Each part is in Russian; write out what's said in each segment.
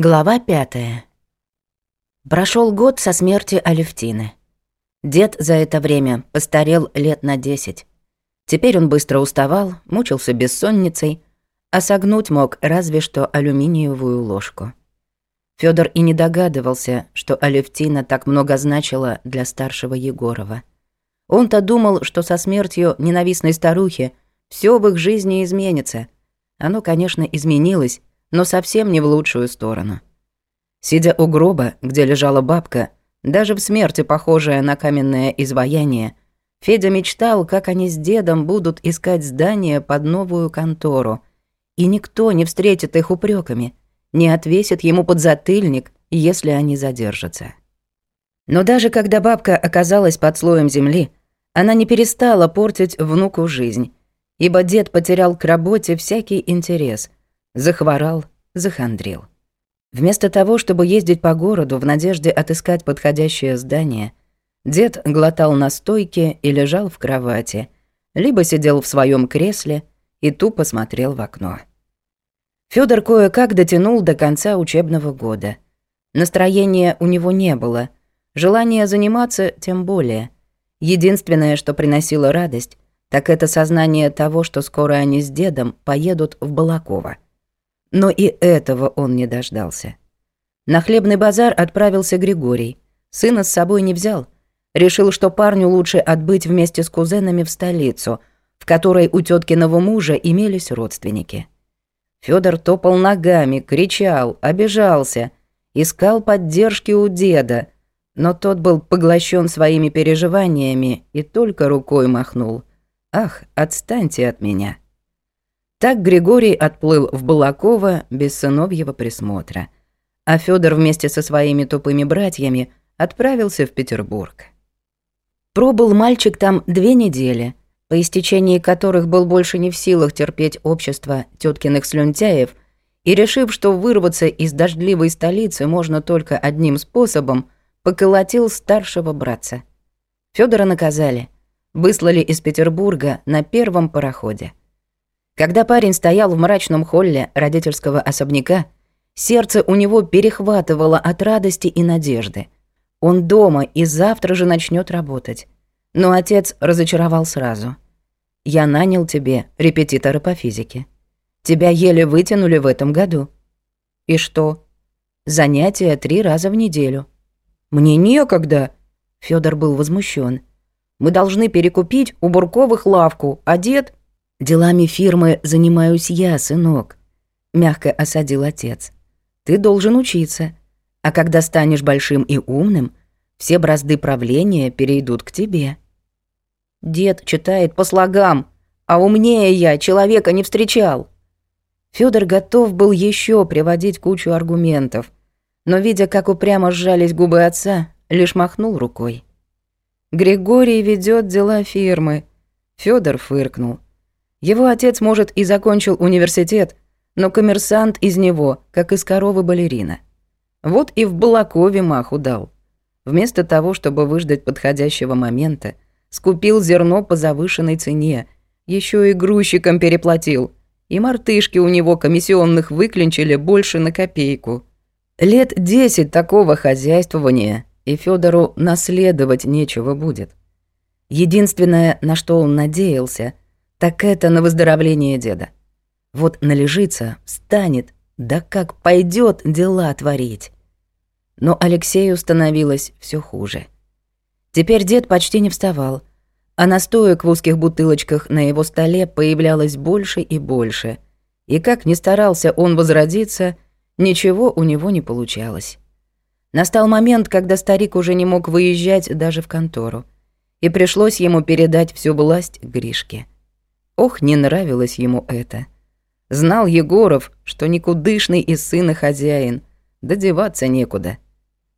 Глава пятая. Прошел год со смерти Алевтины. Дед за это время постарел лет на десять. Теперь он быстро уставал, мучился бессонницей, а согнуть мог разве что алюминиевую ложку. Федор и не догадывался, что Алевтина так много значила для старшего Егорова. Он-то думал, что со смертью ненавистной старухи все в их жизни изменится. Оно, конечно, изменилось, но совсем не в лучшую сторону. Сидя у гроба, где лежала бабка, даже в смерти похожая на каменное изваяние, Федя мечтал, как они с дедом будут искать здание под новую контору, и никто не встретит их упреками, не отвесит ему подзатыльник, если они задержатся. Но даже когда бабка оказалась под слоем земли, она не перестала портить внуку жизнь, ибо дед потерял к работе всякий интерес – Захворал, захандрил. Вместо того, чтобы ездить по городу в надежде отыскать подходящее здание, дед глотал настойки и лежал в кровати, либо сидел в своем кресле и тупо смотрел в окно. Фёдор кое-как дотянул до конца учебного года. Настроения у него не было, желания заниматься тем более. Единственное, что приносило радость, так это сознание того, что скоро они с дедом поедут в Балаково – но и этого он не дождался. На хлебный базар отправился Григорий. Сына с собой не взял. Решил, что парню лучше отбыть вместе с кузенами в столицу, в которой у теткиного мужа имелись родственники. Федор топал ногами, кричал, обижался, искал поддержки у деда, но тот был поглощен своими переживаниями и только рукой махнул. «Ах, отстаньте от меня!» Так Григорий отплыл в Балаково без сыновьего присмотра, а Федор вместе со своими тупыми братьями отправился в Петербург. Пробыл мальчик там две недели, по истечении которых был больше не в силах терпеть общество теткиных слюнтяев и, решив, что вырваться из дождливой столицы можно только одним способом, поколотил старшего братца. Федора наказали, выслали из Петербурга на первом пароходе. Когда парень стоял в мрачном холле родительского особняка, сердце у него перехватывало от радости и надежды. Он дома и завтра же начнет работать. Но отец разочаровал сразу. «Я нанял тебе репетитора по физике. Тебя еле вытянули в этом году». «И что?» «Занятия три раза в неделю». «Мне некогда!» Федор был возмущен. «Мы должны перекупить у Бурковых лавку, а дед «Делами фирмы занимаюсь я, сынок», — мягко осадил отец. «Ты должен учиться, а когда станешь большим и умным, все бразды правления перейдут к тебе». «Дед читает по слогам, а умнее я человека не встречал». Фёдор готов был еще приводить кучу аргументов, но, видя, как упрямо сжались губы отца, лишь махнул рукой. «Григорий ведет дела фирмы», — Фёдор фыркнул — его отец, может, и закончил университет, но коммерсант из него, как из коровы балерина. Вот и в Балакове маху дал. Вместо того, чтобы выждать подходящего момента, скупил зерно по завышенной цене, еще и грузчиком переплатил. И мартышки у него комиссионных выклинчили больше на копейку. Лет десять такого хозяйствования, и Федору наследовать нечего будет. Единственное, на что он надеялся – так это на выздоровление деда. Вот належится, станет, да как пойдет дела творить. Но Алексею становилось все хуже. Теперь дед почти не вставал, а настоек в узких бутылочках на его столе появлялось больше и больше. И как ни старался он возродиться, ничего у него не получалось. Настал момент, когда старик уже не мог выезжать даже в контору, и пришлось ему передать всю власть Гришке. Ох, не нравилось ему это. Знал Егоров, что никудышный из сына хозяин, да деваться некуда.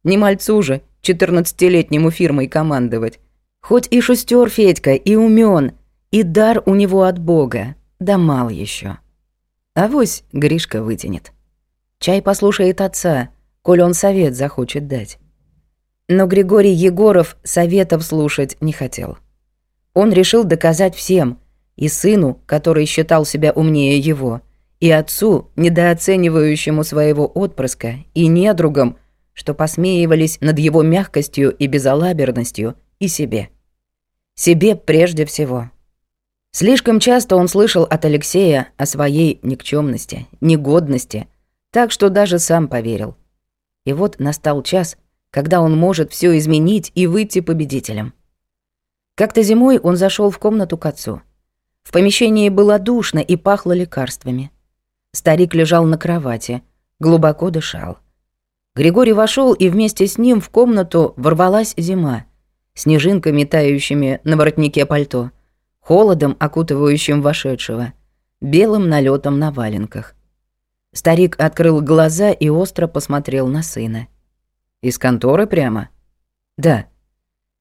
Не мальцу же, четырнадцатилетнему фирмой командовать. Хоть и шестер Федька, и умен, и дар у него от Бога, да мал еще. А вось Гришка вытянет. Чай послушает отца, коль он совет захочет дать. Но Григорий Егоров советов слушать не хотел. Он решил доказать всем – и сыну, который считал себя умнее его, и отцу, недооценивающему своего отпрыска, и недругам, что посмеивались над его мягкостью и безалаберностью, и себе. Себе прежде всего. Слишком часто он слышал от Алексея о своей никчемности, негодности, так что даже сам поверил. И вот настал час, когда он может все изменить и выйти победителем. Как-то зимой он зашел в комнату к отцу – в помещении было душно и пахло лекарствами. Старик лежал на кровати, глубоко дышал. Григорий вошел, и вместе с ним в комнату ворвалась зима, снежинками тающими на воротнике пальто, холодом, окутывающим вошедшего, белым налетом на валенках. Старик открыл глаза и остро посмотрел на сына. «Из конторы прямо?» «Да».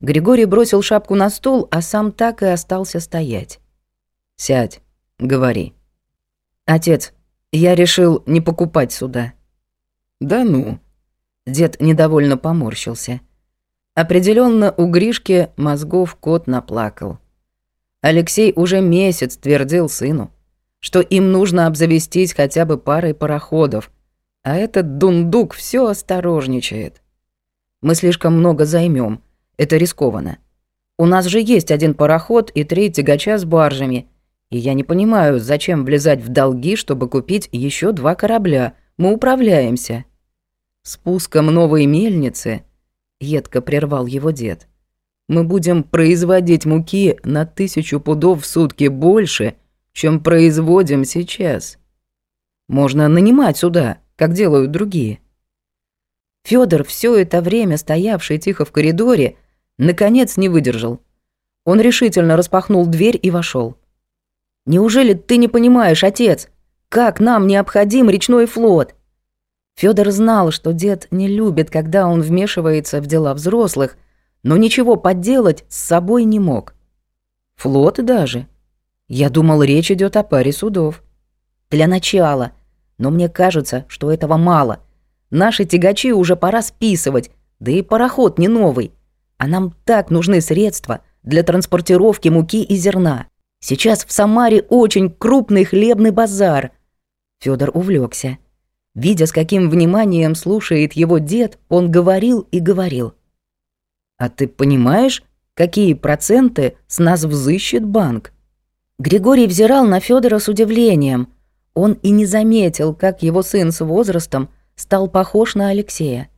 Григорий бросил шапку на стол, а сам так и остался стоять. Сядь, говори. Отец, я решил не покупать сюда. Да ну. Дед недовольно поморщился. Определенно у Гришки мозгов кот наплакал. Алексей уже месяц твердил сыну, что им нужно обзавестись хотя бы парой пароходов, а этот дундук все осторожничает. Мы слишком много займем, это рискованно. У нас же есть один пароход и три тягача с баржами — и я не понимаю, зачем влезать в долги, чтобы купить еще два корабля. Мы управляемся. Спуском новой мельницы, едко прервал его дед. Мы будем производить муки на тысячу пудов в сутки больше, чем производим сейчас. Можно нанимать сюда, как делают другие. Федор, все это время стоявший тихо в коридоре, наконец не выдержал. Он решительно распахнул дверь и вошел. Неужели ты не понимаешь, отец? Как нам необходим речной флот? Федор знал, что дед не любит, когда он вмешивается в дела взрослых, но ничего подделать с собой не мог. Флот даже. Я думал, речь идет о паре судов. Для начала. Но мне кажется, что этого мало. Наши тягачи уже пора списывать, да и пароход не новый. А нам так нужны средства для транспортировки муки и зерна. Сейчас в Самаре очень крупный хлебный базар. Федор увлекся. Видя, с каким вниманием слушает его дед, он говорил и говорил. А ты понимаешь, какие проценты с нас взыщет банк? Григорий взирал на Федора с удивлением. Он и не заметил, как его сын с возрастом стал похож на Алексея.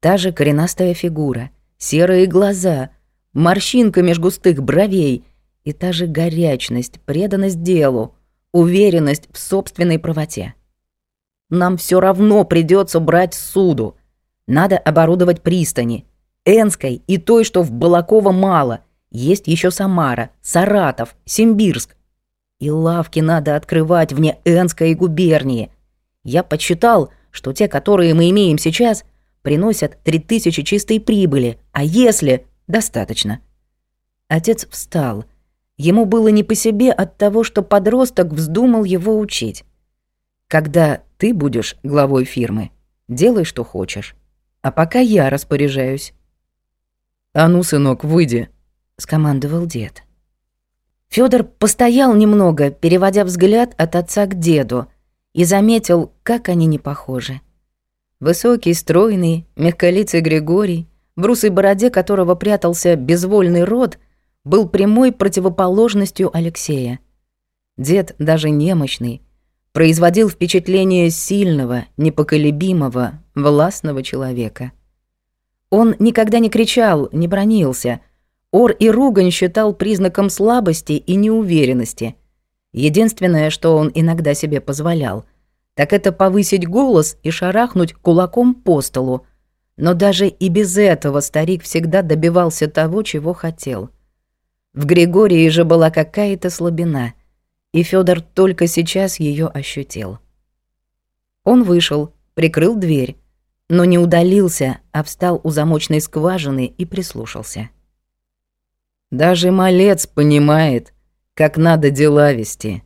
Та же коренастая фигура, серые глаза, морщинка меж густых бровей — и та же горячность, преданность делу, уверенность в собственной правоте. Нам все равно придется брать суду. Надо оборудовать пристани. Энской и той, что в Балаково мало. Есть еще Самара, Саратов, Симбирск. И лавки надо открывать вне Энской губернии. Я подсчитал, что те, которые мы имеем сейчас, приносят 3000 чистой прибыли, а если... Достаточно. Отец встал – Ему было не по себе от того, что подросток вздумал его учить. Когда ты будешь главой фирмы, делай, что хочешь. А пока я распоряжаюсь. «А ну, сынок, выйди», — скомандовал дед. Фёдор постоял немного, переводя взгляд от отца к деду, и заметил, как они не похожи. Высокий, стройный, мягколицый Григорий, в русой бороде которого прятался безвольный рот — был прямой противоположностью Алексея. Дед, даже немощный, производил впечатление сильного, непоколебимого, властного человека. Он никогда не кричал, не бронился. Ор и ругань считал признаком слабости и неуверенности. Единственное, что он иногда себе позволял, так это повысить голос и шарахнуть кулаком по столу. Но даже и без этого старик всегда добивался того, чего хотел — в Григории же была какая-то слабина, и Федор только сейчас ее ощутил. Он вышел, прикрыл дверь, но не удалился, а встал у замочной скважины и прислушался. «Даже малец понимает, как надо дела вести.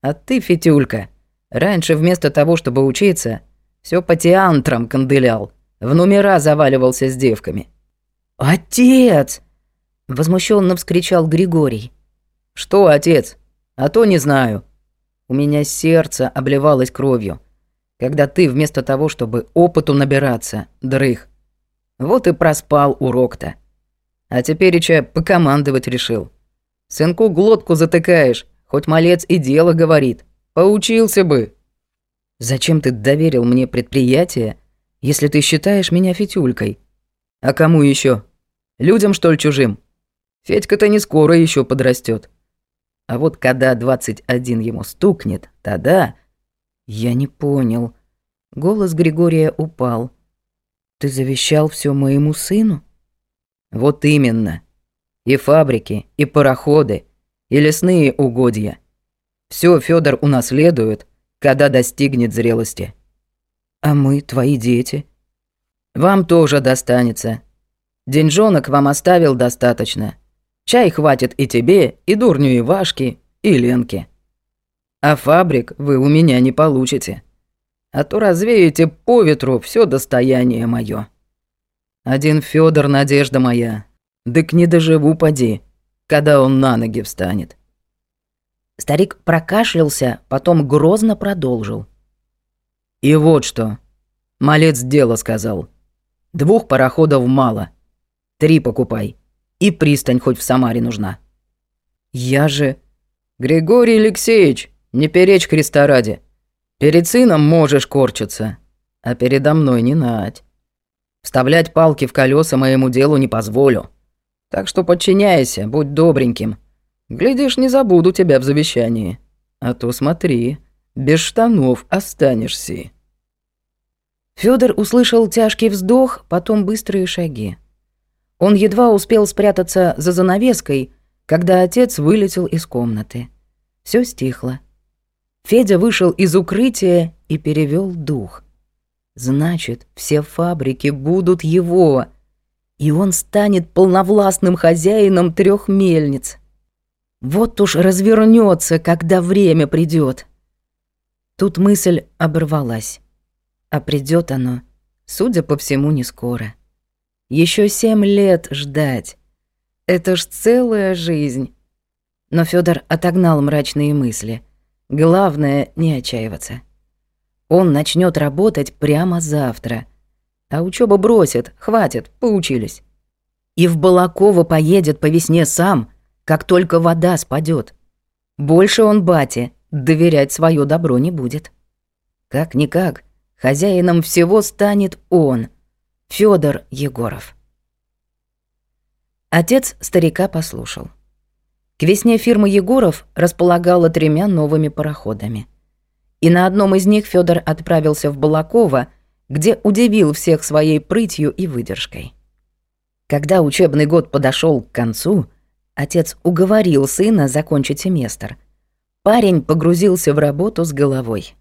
А ты, Фитюлька, раньше вместо того, чтобы учиться, все по теантрам канделял, в номера заваливался с девками». «Отец!» Возмущенно вскричал Григорий. «Что, отец? А то не знаю». У меня сердце обливалось кровью, когда ты вместо того, чтобы опыту набираться, дрых. Вот и проспал урок-то. А теперь еще покомандовать решил. Сынку глотку затыкаешь, хоть малец и дело говорит. Поучился бы. Зачем ты доверил мне предприятие, если ты считаешь меня фитюлькой? А кому еще? Людям, что ли, чужим?» Федька-то не скоро еще подрастет. А вот когда 21 ему стукнет, тогда... Я не понял. Голос Григория упал. Ты завещал все моему сыну? Вот именно. И фабрики, и пароходы, и лесные угодья. Все Федор унаследует, когда достигнет зрелости. А мы, твои дети? Вам тоже достанется. Деньжонок вам оставил достаточно. Чай хватит и тебе, и дурню Ивашки, и Ленке. А фабрик вы у меня не получите. А то развеете по ветру все достояние мое. Один Федор, надежда моя. Дык не доживу, поди, когда он на ноги встанет. Старик прокашлялся, потом грозно продолжил. И вот что. Малец дело сказал. Двух пароходов мало. Три покупай и пристань хоть в Самаре нужна. Я же... Григорий Алексеевич, не перечь креста ради. Перед сыном можешь корчиться, а передо мной не надь. Вставлять палки в колеса моему делу не позволю. Так что подчиняйся, будь добреньким. Глядишь, не забуду тебя в завещании. А то смотри, без штанов останешься. Федор услышал тяжкий вздох, потом быстрые шаги. Он едва успел спрятаться за занавеской, когда отец вылетел из комнаты. Все стихло. Федя вышел из укрытия и перевел дух. Значит, все фабрики будут его, и он станет полновластным хозяином трех мельниц. Вот уж развернется, когда время придет. Тут мысль оборвалась. А придет оно, судя по всему, не скоро. Еще семь лет ждать. Это ж целая жизнь. Но Федор отогнал мрачные мысли. Главное — не отчаиваться. Он начнет работать прямо завтра. А учеба бросит, хватит, поучились. И в Балаково поедет по весне сам, как только вода спадет. Больше он бате доверять свое добро не будет. Как-никак, хозяином всего станет он — Федор Егоров. Отец старика послушал. К весне фирма Егоров располагала тремя новыми пароходами. И на одном из них Федор отправился в Балаково, где удивил всех своей прытью и выдержкой. Когда учебный год подошел к концу, отец уговорил сына закончить семестр. Парень погрузился в работу с головой.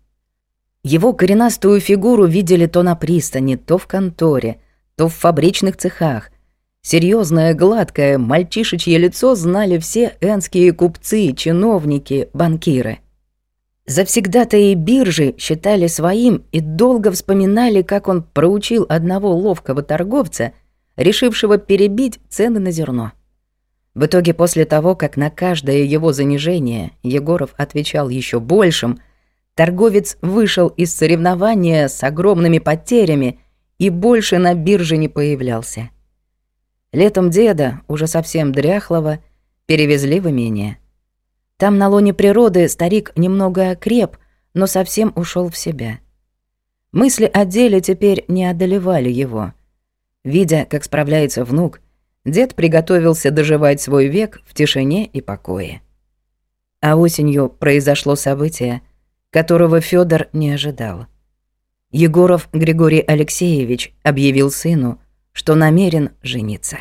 Его коренастую фигуру видели то на пристани, то в конторе, то в фабричных цехах. Серьезное, гладкое, мальчишечье лицо знали все энские купцы, чиновники, банкиры. Завсегда-то и биржи считали своим и долго вспоминали, как он проучил одного ловкого торговца, решившего перебить цены на зерно. В итоге после того, как на каждое его занижение Егоров отвечал еще большим, Торговец вышел из соревнования с огромными потерями и больше на бирже не появлялся. Летом деда, уже совсем дряхлого, перевезли в имение. Там на лоне природы старик немного окреп, но совсем ушел в себя. Мысли о деле теперь не одолевали его. Видя, как справляется внук, дед приготовился доживать свой век в тишине и покое. А осенью произошло событие, которого Федор не ожидал. Егоров Григорий Алексеевич объявил сыну, что намерен жениться.